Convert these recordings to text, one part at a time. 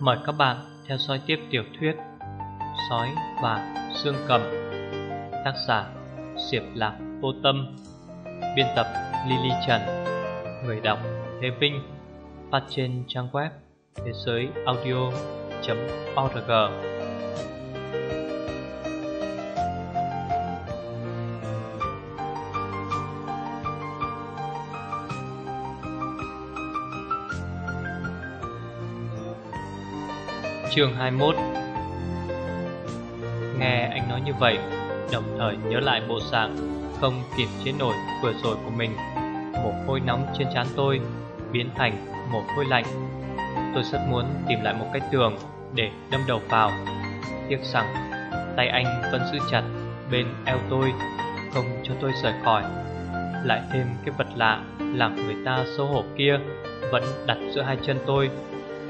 Mời các bạn theo dõi tiếp tiểu thuyết Sói và xương cầm, Tác giả Diệp Lạc Vô Tâm, Biên tập Lily Trần, Người đọc Thế Vinh, Phát trên trang web thế giới audio.org Chương 21 Nghe anh nói như vậy, Đồng thời nhớ lại bộ dạng Không kịp chế nổi vừa rồi của mình. Một hôi nóng trên trán tôi Biến thành một hôi lạnh. Tôi rất muốn tìm lại một cái tường Để đâm đầu vào. Tiếc rằng tay anh vẫn giữ chặt Bên eo tôi, Không cho tôi rời khỏi. Lại thêm cái vật lạ Làm người ta xấu hổ kia Vẫn đặt giữa hai chân tôi,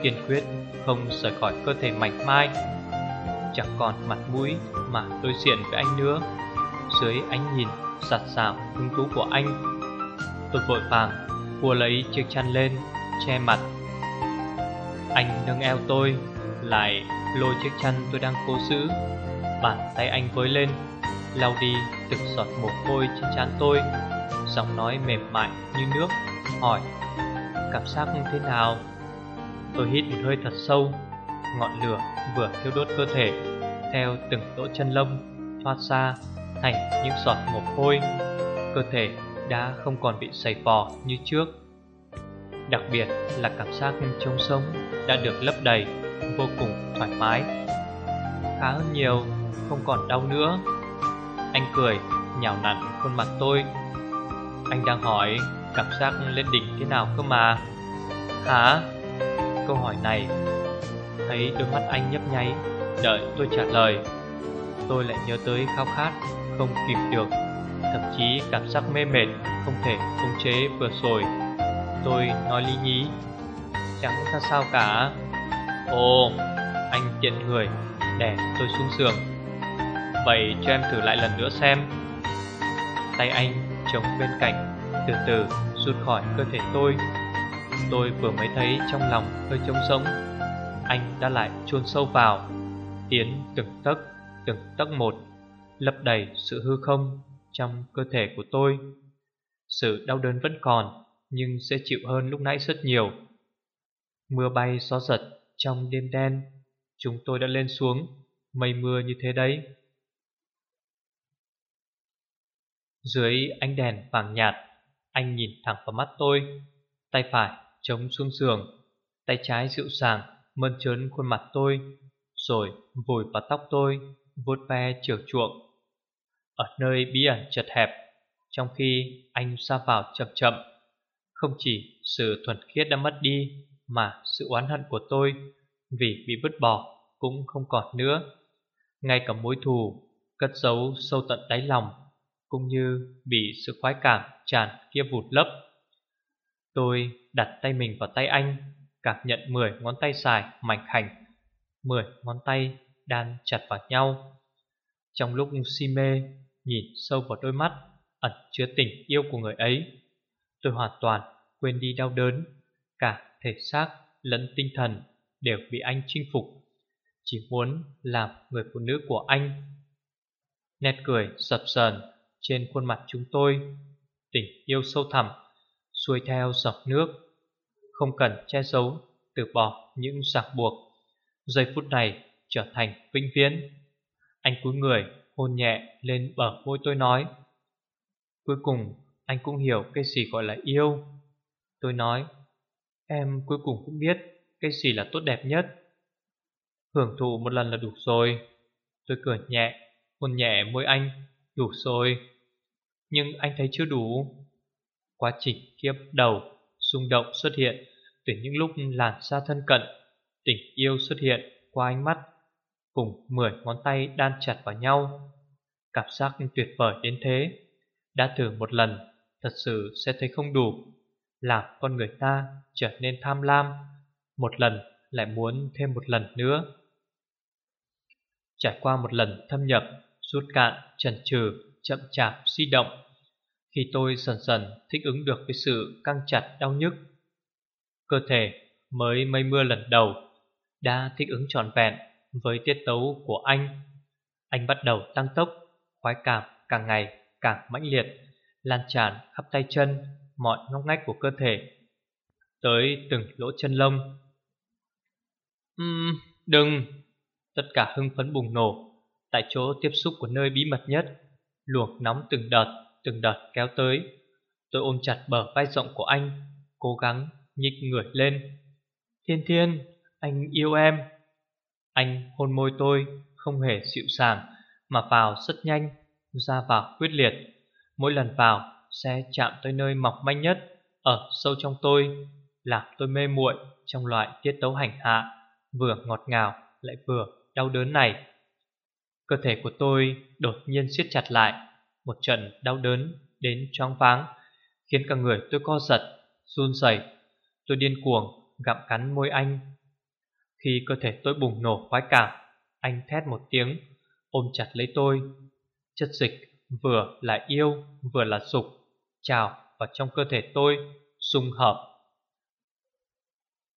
Kiên quyết không rời khỏi cơ thể mảnh mai, Chẳng còn mặt mũi mà đối diện với anh nữa. Dưới ánh nhìn sạt sảo hứng tú của anh, Tôi vội vàng cua lấy chiếc chăn lên, che mặt. Anh nâng eo tôi, Lại lôi chiếc chăn tôi đang cố giữ. Bàn tay anh với lên, lau đi từng giọt mồ hôi trên trán tôi. Giọng nói mềm mại như nước, Hỏi, Cảm giác thế nào? Tôi hít một hơi thật sâu, Ngọn lửa vừa thiêu đốt cơ thể, Theo từng lỗ chân lông Thoát ra thành những giọt mồ hôi. Cơ thể đã không còn bị sầy vò như trước. Đặc biệt là cảm giác trông sống Đã được lấp đầy, Vô cùng thoải mái. Khá hơn nhiều, Không còn đau nữa. Anh cười, nhào nặn khuôn mặt tôi. Anh đang hỏi, Cảm giác lên đỉnh thế nào cơ mà? Hả? Câu hỏi này. Thấy đôi mắt anh nhấp nháy, Đợi tôi trả lời. Tôi lại nhớ tới khao khát Không kịp được, Thậm chí cảm giác mê mệt Không thể khống chế vừa rồi. Tôi nói lý nhí, Chẳng ra sao cả. Ồ Anh tiện người để tôi xuống giường. Vậy cho em thử lại lần nữa xem. Tay anh chống bên cạnh, Từ từ rút khỏi cơ thể tôi. Tôi vừa mới thấy trong lòng hơi trống sống Anh đã lại chôn sâu vào. Tiến từng tấc từng tấc một, Lấp đầy sự hư không trong cơ thể của tôi. Sự đau đớn vẫn còn, Nhưng sẽ chịu hơn lúc nãy rất nhiều. Mưa bay gió giật trong đêm đen, Chúng tôi đã lên xuống, Mây mưa như thế đấy. Dưới ánh đèn vàng nhạt, Anh nhìn thẳng vào mắt tôi, Tay phải chống xuống giường, Tay trái dịu dàng, Mơn trớn khuôn mặt tôi, Rồi vùi vào tóc tôi, vuốt ve chiều chuộng. Ở nơi bí ẩn chật hẹp, Trong khi anh ra vào chậm chậm, Không chỉ sự thuần khiết đã mất đi Mà sự oán hận của tôi Vì bị vứt bỏ Cũng không còn nữa. Ngay cả mối thù, Cất giấu sâu tận đáy lòng, Cũng như bị sự khoái cảm tràn kia vụt lấp. Tôi đặt tay mình vào tay anh, Cảm nhận 10 ngón tay dài, mảnh khảnh 10 ngón tay đan chặt vào nhau. Trong lúc si mê, Nhìn sâu vào đôi mắt, Ẩn chứa tình yêu của người ấy, Tôi hoàn toàn quên đi đau đớn. Cả thể xác lẫn tinh thần Đều bị anh chinh phục. Chỉ muốn làm người phụ nữ của anh. Nét cười sập sờn Trên khuôn mặt chúng tôi, Tình yêu sâu thẳm xuôi theo dọc nước. Không cần che giấu, Từ bỏ những ràng buộc. Giây phút này trở thành vĩnh viễn. Anh cúi người, hôn nhẹ lên bờ môi tôi nói. Cuối cùng, anh cũng hiểu cái gì gọi là yêu. Tôi nói, Em cuối cùng cũng biết cái gì là tốt đẹp nhất. Hưởng thụ một lần là đủ rồi. Tôi cười nhẹ, Hôn nhẹ môi anh. Đủ rồi. Nhưng anh thấy chưa đủ. Quá trình kiếp đầu xung động xuất hiện Từ những lúc làn xa thân cận Tình yêu xuất hiện qua ánh mắt Cùng mười ngón tay đan chặt vào nhau. Cảm giác tuyệt vời đến thế. Đã thử một lần Thật sự sẽ thấy không đủ Làm con người ta trở nên tham lam. Một lần lại muốn thêm một lần nữa. Trải qua một lần thâm nhập Rút cạn, chần chừ, chậm chạp, di động khi tôi dần dần thích ứng được với sự căng chặt đau nhức Cơ thể mới mây mưa lần đầu đã thích ứng trọn vẹn với tiết tấu của anh. Anh bắt đầu tăng tốc, khoái cảm càng ngày càng mãnh liệt, lan tràn khắp tay chân, mọi ngóc ngách của cơ thể, tới từng lỗ chân lông. Uhm, đừng! Tất cả hưng phấn bùng nổ, tại chỗ tiếp xúc của nơi bí mật nhất, luồng nóng từng đợt, từng đợt kéo tới. Tôi ôm chặt bờ vai rộng của anh, cố gắng nhích người lên. Thiên thiên, anh yêu em. Anh hôn môi tôi, không hề dịu sàng, mà vào rất nhanh, ra vào quyết liệt. Mỗi lần vào sẽ chạm tới nơi mỏng manh nhất, ở sâu trong tôi, làm tôi mê muội trong loại tiết tấu hành hạ, vừa ngọt ngào lại vừa đau đớn này. Cơ thể của tôi đột nhiên siết chặt lại, một trận đau đớn đến choáng váng, khiến cả người tôi co giật, run rẩy. Tôi điên cuồng gặm cắn môi anh. Khi cơ thể tôi bùng nổ khoái cảm, anh thét một tiếng, ôm chặt lấy tôi. Chất dịch vừa là yêu, vừa là dục, trào vào trong cơ thể tôi, xung hợp.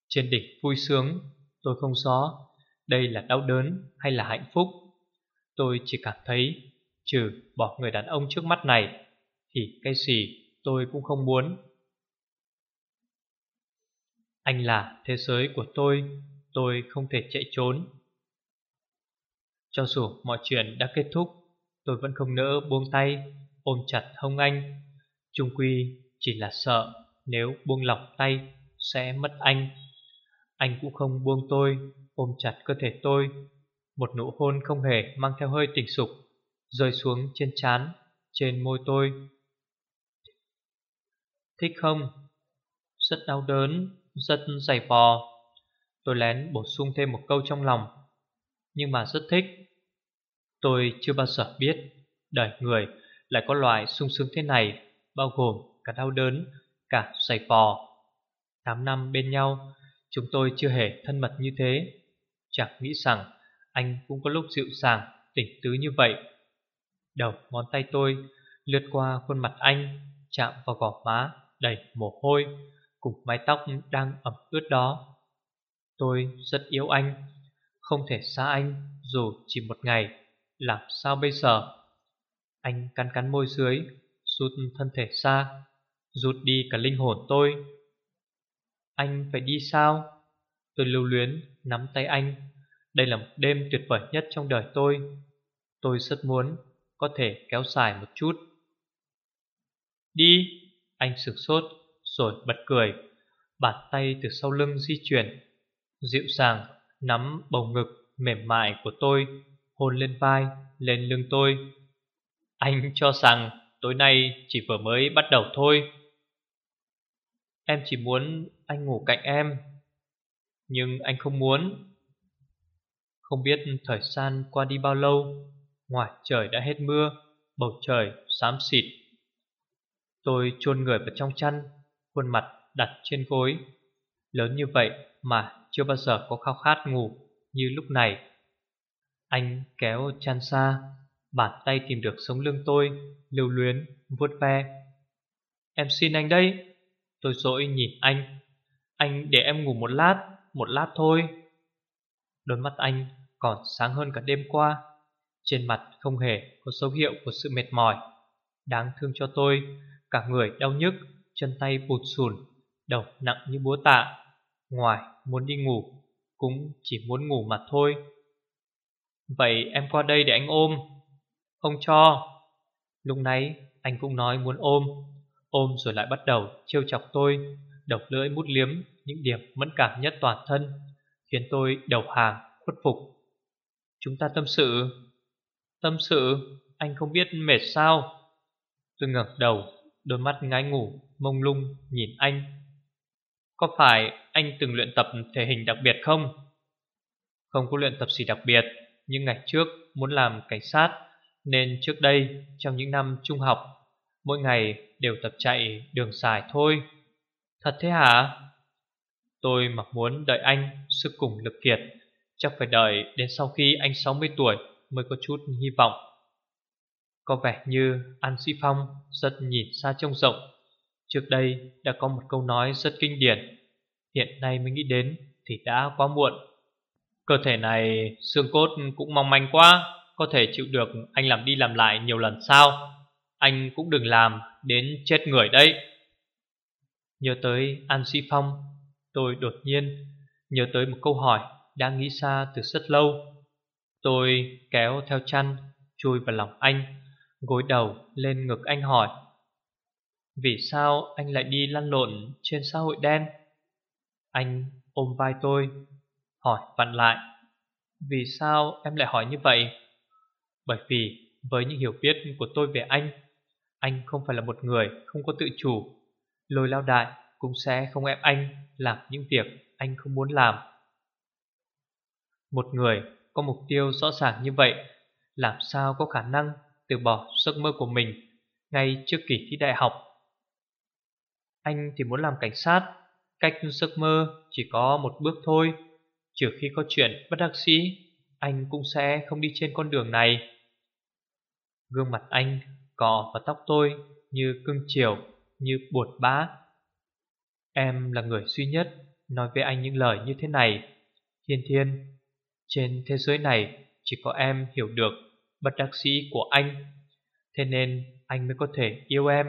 Trên đỉnh vui sướng, tôi không rõ đây là đau đớn hay là hạnh phúc. Tôi chỉ cảm thấy trừ bỏ người đàn ông trước mắt này thì cái gì tôi cũng không muốn. Anh là thế giới của tôi, tôi không thể chạy trốn. Cho dù mọi chuyện đã kết thúc, tôi vẫn không nỡ buông tay, ôm chặt hông anh. Trung quy chỉ là sợ nếu buông lỏng tay sẽ mất anh. Anh cũng không buông tôi, ôm chặt cơ thể tôi. Một nụ hôn không hề mang theo hơi tình sục rơi xuống trên trán, trên môi tôi. Thích không? Rất đau đớn, rất dày vò. Tôi lén bổ sung thêm một câu trong lòng, nhưng mà rất thích. Tôi chưa bao giờ biết đời người lại có loại sung sướng thế này, bao gồm cả đau đớn, cả dày vò. Tám năm bên nhau, chúng tôi chưa hề thân mật như thế. Chẳng nghĩ rằng anh cũng có lúc dịu dàng, tỉnh tứ như vậy. Đầu ngón tay tôi lướt qua khuôn mặt anh, chạm vào gò má đầy mồ hôi, cùng mái tóc đang ẩm ướt đó. Tôi rất yêu anh, không thể xa anh dù chỉ một ngày, làm sao bây giờ? Anh cắn cắn môi dưới, rút thân thể xa, rút đi cả linh hồn tôi. Anh phải đi sao? Tôi lưu luyến nắm tay anh. Đây là một đêm tuyệt vời nhất trong đời tôi. Tôi rất muốn có thể kéo dài một chút. Đi, anh sực sốt rồi bật cười, bàn tay từ sau lưng di chuyển, dịu dàng nắm bầu ngực mềm mại của tôi, hôn lên vai, lên lưng tôi. Anh cho rằng tối nay chỉ vừa mới bắt đầu thôi. Em chỉ muốn anh ngủ cạnh em, nhưng anh không muốn. Không biết thời gian qua đi bao lâu, Ngoài trời đã hết mưa Bầu trời xám xịt. Tôi chôn người vào trong chăn Khuôn mặt đặt trên gối. Lớn như vậy mà chưa bao giờ có khao khát ngủ Như lúc này. Anh kéo chăn xa Bàn tay tìm được sống lưng tôi Lưu luyến, vuốt ve. Em xin anh đây. Tôi dỗi nhìn anh. Anh để em ngủ một lát Một lát thôi. Đôi mắt anh còn sáng hơn cả đêm qua trên mặt không hề có dấu hiệu của sự mệt mỏi. Đáng thương cho tôi, Cả người đau nhức, Chân tay bụt sùn, Đầu nặng như búa tạ, Ngoài muốn đi ngủ, Cũng chỉ muốn ngủ mà thôi. Vậy em qua đây để anh ôm. Không cho. Lúc nãy anh cũng nói muốn ôm. Ôm rồi lại bắt đầu trêu chọc tôi Độc lưỡi mút liếm Những điểm mẫn cảm nhất toàn thân, Khiến tôi đầu hàng khuất phục. Chúng ta tâm sự. Tâm sự, Anh không biết mệt sao Tôi ngẩng đầu, Đôi mắt ngái ngủ, Mông lung, nhìn anh Có phải anh từng luyện tập thể hình đặc biệt không? Không có luyện tập gì đặc biệt, Nhưng ngày trước muốn làm cảnh sát, Nên trước đây, Trong những năm trung học, Mỗi ngày đều tập chạy đường dài thôi Thật thế hả? Tôi mặc muốn đợi anh Sức cùng lực kiệt, Chắc phải đợi đến sau khi anh 60 tuổi mới có chút hy vọng. Có vẻ như An Sĩ Phong rất nhìn xa trông rộng. Trước đây đã có một câu nói rất kinh điển. Hiện nay mới nghĩ đến thì đã quá muộn. Cơ thể này, xương cốt cũng mong manh quá, Có thể chịu được anh làm đi làm lại nhiều lần sao Anh cũng đừng làm đến chết người đấy Nhớ tới An Sĩ Phong, Tôi đột nhiên nhớ tới một câu hỏi Đang nghĩ xa từ rất lâu Tôi kéo theo chăn, Chui vào lòng anh, Gối đầu lên ngực anh hỏi, Vì sao anh lại đi lăn lộn trên xã hội đen? Anh ôm vai tôi, Hỏi vặn lại, Vì sao em lại hỏi như vậy? Bởi vì với những hiểu biết của tôi về anh Anh không phải là một người không có tự chủ. Lôi lao đại cũng sẽ không ép anh làm những việc anh không muốn làm. Một người có mục tiêu rõ ràng như vậy, Làm sao có khả năng từ bỏ giấc mơ của mình Ngay trước kỳ thi đại học? Anh thì muốn làm cảnh sát, Cách giấc mơ chỉ có một bước thôi. Trừ khi có chuyện bất đắc sĩ Anh cũng sẽ không đi trên con đường này. Gương mặt anh, cọ vào tóc tôi Như cưng chiều, Như buột bã. Em là người duy nhất Nói với anh những lời như thế này. Thiên thiên trên thế giới này, Chỉ có em hiểu được Bất đắc sĩ của anh. Thế nên anh mới có thể yêu em,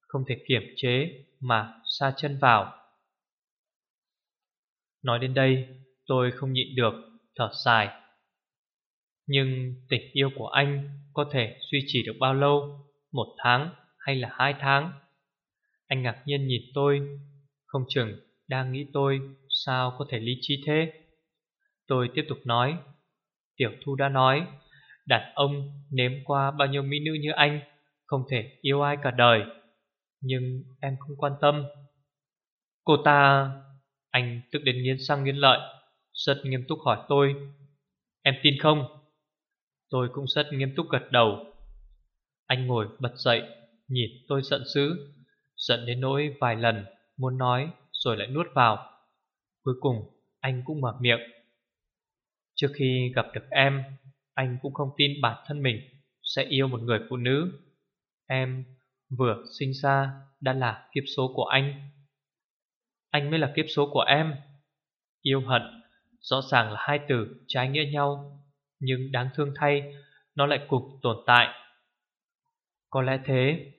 Không thể kiểm chế Mà xa chân vào. Nói đến đây, Tôi không nhịn được Thở dài. Nhưng tình yêu của anh Có thể duy trì được bao lâu? Một tháng hay là hai tháng? Anh ngạc nhiên nhìn tôi, Không chừng đang nghĩ tôi Sao có thể lý trí thế? Tôi tiếp tục nói. Tiểu Thu đã nói, Đàn ông nếm qua bao nhiêu mỹ nữ như anh, Không thể yêu ai cả đời, Nhưng em không quan tâm. Cô ta, Anh tức đến nghiến răng nghiến lợi, Rất nghiêm túc hỏi tôi, Em tin không? Tôi cũng rất nghiêm túc gật đầu. Anh ngồi bật dậy, Nhìn tôi giận dữ, Giận đến nỗi vài lần Muốn nói rồi lại nuốt vào. Cuối cùng anh cũng mở miệng. Trước khi gặp được em, Anh cũng không tin bản thân mình Sẽ yêu một người phụ nữ. Em vừa sinh ra Đã là kiếp số của anh. Anh mới là kiếp số của em. Yêu hận Rõ ràng là hai từ trái nghĩa nhau, Nhưng đáng thương thay, Nó lại cùng tồn tại. Có lẽ thế,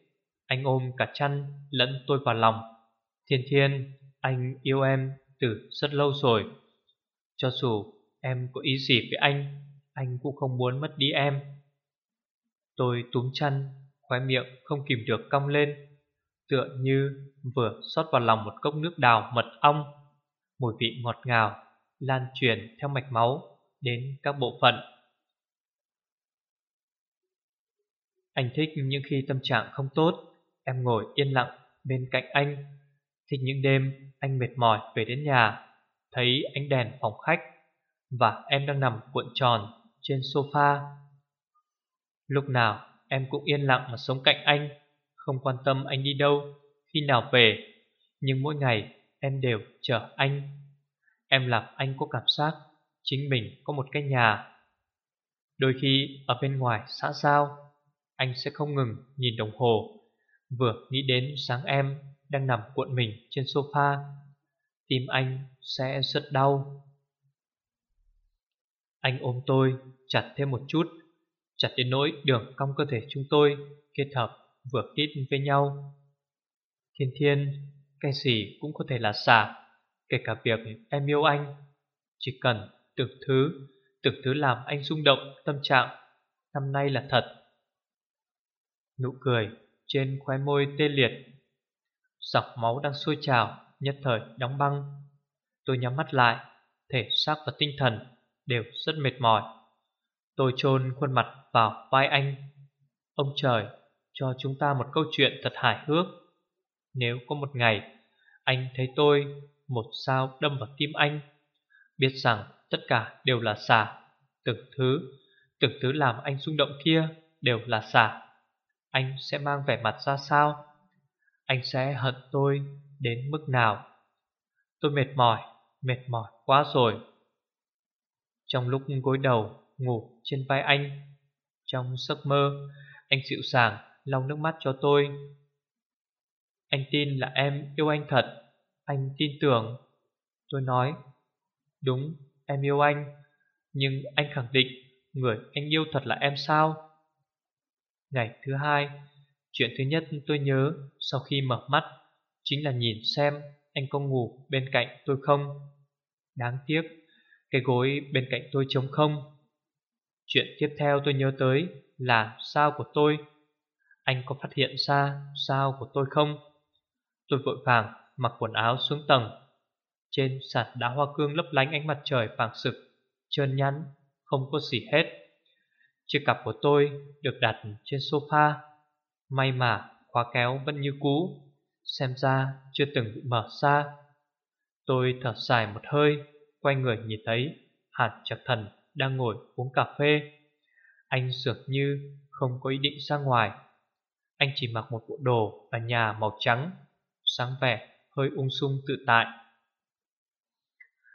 Anh ôm cả chăn lẫn tôi vào lòng. Thiên thiên, Anh yêu em từ rất lâu rồi. Cho dù em có ý gì với anh? Anh cũng không muốn mất đi em. Tôi túm chăn, Khóe miệng không kìm được cong lên, Tựa như vừa xót vào lòng một cốc nước đào mật ong. Mùi vị ngọt ngào, Lan truyền theo mạch máu Đến các bộ phận. Anh thích những khi tâm trạng không tốt, Em ngồi yên lặng bên cạnh anh. Thích những đêm anh mệt mỏi về đến nhà, Thấy ánh đèn phòng khách. Và em đang nằm cuộn tròn trên sofa. Lúc nào em cũng yên lặng mà sống cạnh anh, Không quan tâm anh đi đâu, Khi nào về. Nhưng mỗi ngày em đều chờ anh. Em làm anh có cảm giác Chính mình có một cái nhà. Đôi khi ở bên ngoài xã giao, Anh sẽ không ngừng nhìn đồng hồ. Vừa nghĩ đến sáng em đang nằm cuộn mình trên sofa, Tim anh sẽ rất đau. Anh ôm tôi, chặt thêm một chút, Chặt đến nỗi đường cong cơ thể chúng tôi Kết hợp vừa kít với nhau. Thiên thiên, Cái gì cũng có thể là xả Kể cả việc em yêu anh. Chỉ cần từng thứ Từng thứ làm anh rung động tâm trạng, Năm nay là thật. Nụ cười trên khóe môi tê liệt Dọc máu đang sôi trào, Nhất thời đóng băng. Tôi nhắm mắt lại, Thể xác và tinh thần đều rất mệt mỏi. Tôi chôn khuôn mặt vào vai anh. Ông trời, cho chúng ta một câu chuyện thật hài hước. Nếu có một ngày, Anh thấy tôi một sao đâm vào tim anh, Biết rằng tất cả đều là giả Từng thứ Từng thứ làm anh rung động kia đều là giả Anh sẽ mang vẻ mặt ra sao? Anh sẽ hận tôi đến mức nào? Tôi mệt mỏi Mệt mỏi quá rồi. Trong lúc gối đầu Ngủ trên vai anh, Trong giấc mơ, Anh dịu dàng lau nước mắt cho tôi. Anh tin là em yêu anh thật, Anh tin tưởng. Tôi nói, Đúng, em yêu anh, Nhưng anh khẳng định Người anh yêu thật là em sao? Ngày thứ hai, Chuyện thứ nhất tôi nhớ Sau khi mở mắt Chính là nhìn xem anh có ngủ bên cạnh tôi không. Đáng tiếc cái gối bên cạnh tôi trống không. Chuyện tiếp theo tôi nhớ tới Là sao của tôi. Anh có phát hiện ra sao của tôi không? Tôi vội vàng mặc quần áo xuống tầng. Trên sàn đá hoa cương lấp lánh ánh mặt trời vàng sực Trơn nhắn Không có gì hết. Chiếc cặp của tôi được đặt trên sofa. May mà khóa kéo vẫn như cũ, Xem ra chưa từng bị mở ra. Tôi thở dài một hơi. Quay người nhìn thấy Hạt chặt Thần đang ngồi uống cà phê. Anh dường như không có ý định ra ngoài. Anh chỉ mặc một bộ đồ ở nhà màu trắng, Sáng vẻ, hơi ung sung tự tại.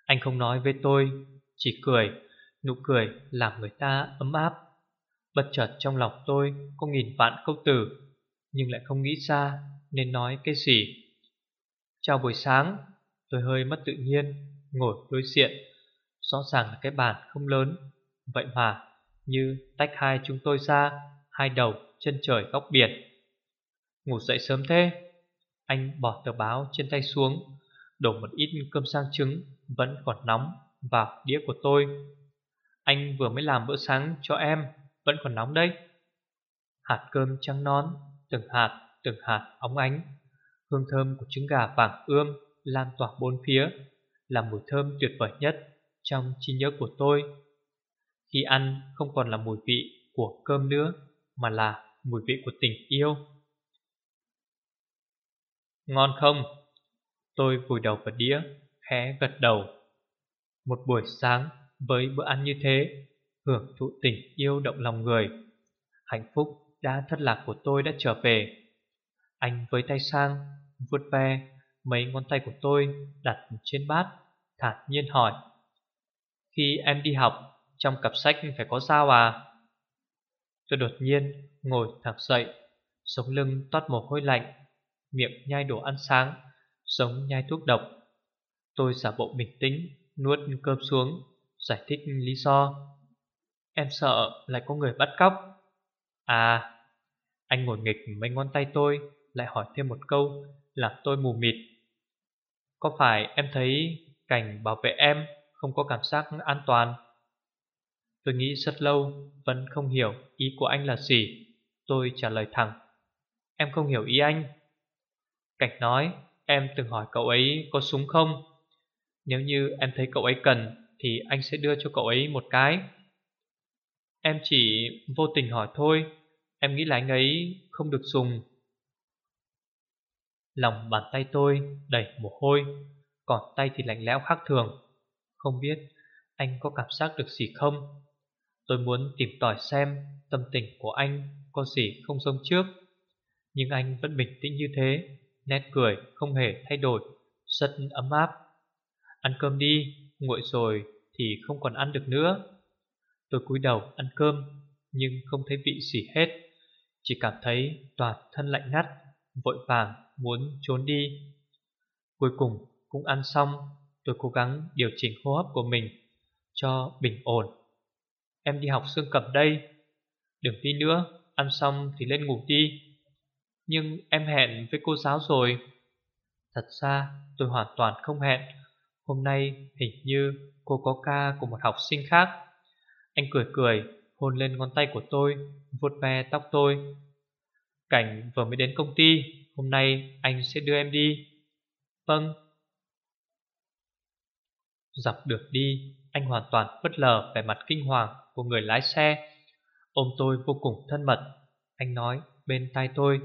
Anh không nói với tôi, Chỉ cười, Nụ cười làm người ta ấm áp. Bất chợt trong lòng tôi có nghìn vạn câu từ, Nhưng lại không nghĩ ra nên nói cái gì. Chào buổi sáng, Tôi hơi mất tự nhiên. Ngồi đối diện. Rõ ràng là cái bàn không lớn. Vậy mà, như tách hai chúng tôi ra, Hai đầu chân trời góc biển. Ngủ dậy sớm thế. Anh bỏ tờ báo trên tay xuống, Đổ một ít cơm sang trứng, Vẫn còn nóng, vào đĩa của tôi. Anh vừa mới làm bữa sáng cho em, Vẫn còn nóng đấy. Hạt cơm trắng nón Từng hạt từng hạt óng ánh. Hương thơm của trứng gà vàng ươm Lan tỏa bốn phía. Là mùi thơm tuyệt vời nhất Trong trí nhớ của tôi. Khi ăn không còn là mùi vị của cơm nữa, Mà là mùi vị của tình yêu. Ngon không? Tôi vùi đầu vào đĩa, Khẽ gật đầu. Một buổi sáng với bữa ăn như thế, Hưởng thụ tình yêu động lòng người, Hạnh phúc đã thất lạc của tôi đã trở về. Anh với tay sang, vuốt ve mấy ngón tay của tôi đặt trên bát. Thản nhiên hỏi, Khi em đi học, Trong cặp sách phải có dao à? Tôi đột nhiên ngồi thẳng dậy, Sống lưng toát mồ hôi lạnh, Miệng nhai đồ ăn sáng Giống nhai thuốc độc. Tôi giả bộ bình tĩnh, Nuốt cơm xuống, Giải thích lý do. Em sợ lại có người bắt cóc. À. Anh ngồi nghịch mấy ngón tay tôi, lại hỏi thêm một câu, làm tôi mù mịt. Có phải em thấy cảnh bảo vệ em không có cảm giác an toàn? Tôi nghĩ rất lâu, vẫn không hiểu ý của anh là gì. Tôi trả lời thẳng. Em không hiểu ý anh. Cảnh nói, em từng hỏi cậu ấy có súng không? Nếu như em thấy cậu ấy cần thì anh sẽ đưa cho cậu ấy một cái. Em chỉ vô tình hỏi thôi. Em nghĩ là anh ấy không được dùng Lòng bàn tay tôi đầy mồ hôi còn tay thì lạnh lẽo khác thường. Không biết anh có cảm giác được gì không? Tôi muốn tìm tòi xem Tâm tình của anh có gì không giống trước. Nhưng anh vẫn bình tĩnh như thế, Nét cười không hề thay đổi, Rất ấm áp. Ăn cơm đi, Nguội rồi thì không còn ăn được nữa. Tôi cúi đầu ăn cơm, Nhưng không thấy vị gì hết. Chỉ cảm thấy toàn thân lạnh ngắt, Vội vàng muốn trốn đi. Cuối cùng cũng ăn xong, Tôi cố gắng điều chỉnh hô hấp của mình Cho bình ổn. Em đi học xương cầm đây. Đừng đi nữa, Ăn xong thì lên ngủ đi. Nhưng em hẹn với cô giáo rồi. Thật ra, tôi hoàn toàn không hẹn. Hôm nay hình như cô có ca của một học sinh khác. Anh cười cười, Hôn lên ngón tay của tôi, vuốt ve tóc tôi. Cảnh vừa mới đến công ty, Hôm nay anh sẽ đưa em đi. Vâng. Dọc được đi Anh hoàn toàn bất lờ về mặt kinh hoàng Của người lái xe. Ôm tôi vô cùng thân mật Anh nói bên tai tôi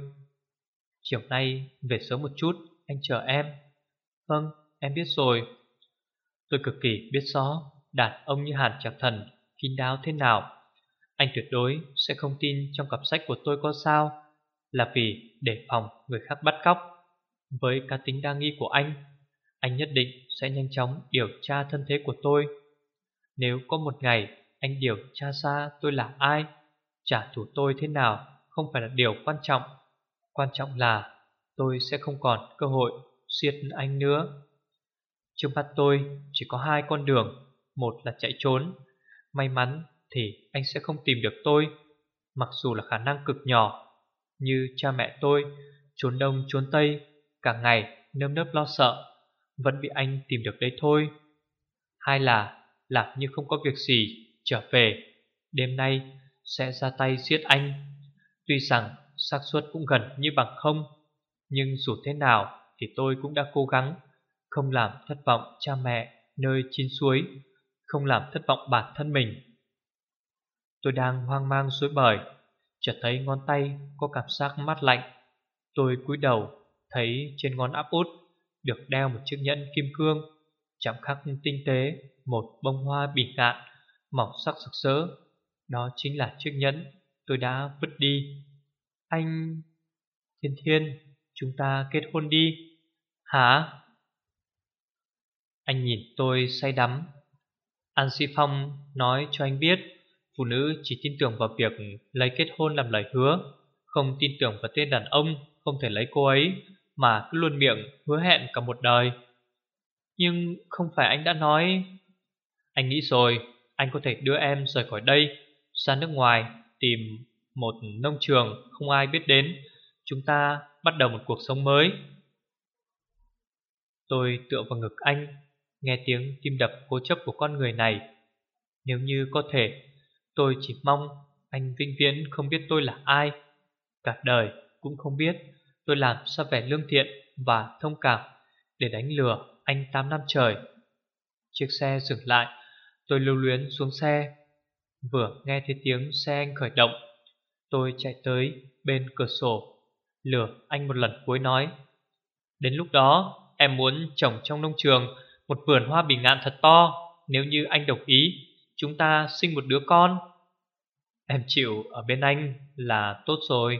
Chiều nay về sớm một chút Anh chờ em. Vâng em biết rồi. Tôi cực kỳ biết rõ Đàn ông như Hàn Trạc Thần Kín đáo thế nào. Anh tuyệt đối sẽ không tin trong cặp sách của tôi có sao là vì để phòng người khác bắt cóc. Với cá tính đa nghi của anh, anh nhất định sẽ nhanh chóng điều tra thân thế của tôi. Nếu có một ngày anh điều tra ra tôi là ai, trả thù tôi thế nào không phải là điều quan trọng. Quan trọng là tôi sẽ không còn cơ hội siết anh nữa. Trước mắt tôi chỉ có hai con đường, một là chạy trốn, May mắn thì anh sẽ không tìm được tôi Mặc dù là khả năng cực nhỏ Như cha mẹ tôi Trốn đông trốn tây Cả ngày nơm nớp lo sợ vẫn bị anh tìm được đấy thôi. Hai là làm như không có việc gì, Trở về, Đêm nay sẽ ra tay giết anh. Tuy rằng xác suất cũng gần như bằng không, Nhưng dù thế nào Thì tôi cũng đã cố gắng Không làm thất vọng cha mẹ Nơi chín suối, Không làm thất vọng bản thân mình. Tôi đang hoang mang suối bời, Chợt thấy ngón tay có cảm giác mát lạnh. Tôi cúi đầu, Thấy trên ngón áp út được đeo một chiếc nhẫn kim cương, Chạm khắc tinh tế, Một bông hoa bỉ ngạn Màu sắc sực sỡ. Đó chính là chiếc nhẫn tôi đã vứt đi. Anh... Thiên Thiên, Chúng ta kết hôn đi. Hả? Anh nhìn tôi say đắm. An Si Phong nói cho anh biết, Phụ nữ chỉ tin tưởng vào việc lấy kết hôn làm lời hứa, Không tin tưởng vào tên đàn ông, không thể lấy cô ấy. Mà cứ luôn miệng hứa hẹn cả một đời. Nhưng không phải anh đã nói. Anh nghĩ rồi, Anh có thể đưa em rời khỏi đây, Ra nước ngoài, Tìm một nông trường không ai biết đến. Chúng ta bắt đầu một cuộc sống mới. Tôi tựa vào ngực anh, Nghe tiếng tim đập cố chấp của con người này. Nếu như có thể, Tôi chỉ mong anh vinh viễn không biết tôi là ai. Cả đời cũng không biết tôi làm sao vẻ lương thiện và thông cảm Để đánh lừa anh 8 năm trời. Chiếc xe dừng lại, Tôi lưu luyến xuống xe. Vừa nghe thấy tiếng xe anh khởi động, Tôi chạy tới bên cửa sổ, Lừa anh một lần cuối nói, Đến lúc đó, em muốn trồng trong nông trường Một vườn hoa bình ngạn thật to, Nếu như anh đồng ý, Chúng ta sinh một đứa con. Em chịu ở bên anh là tốt rồi.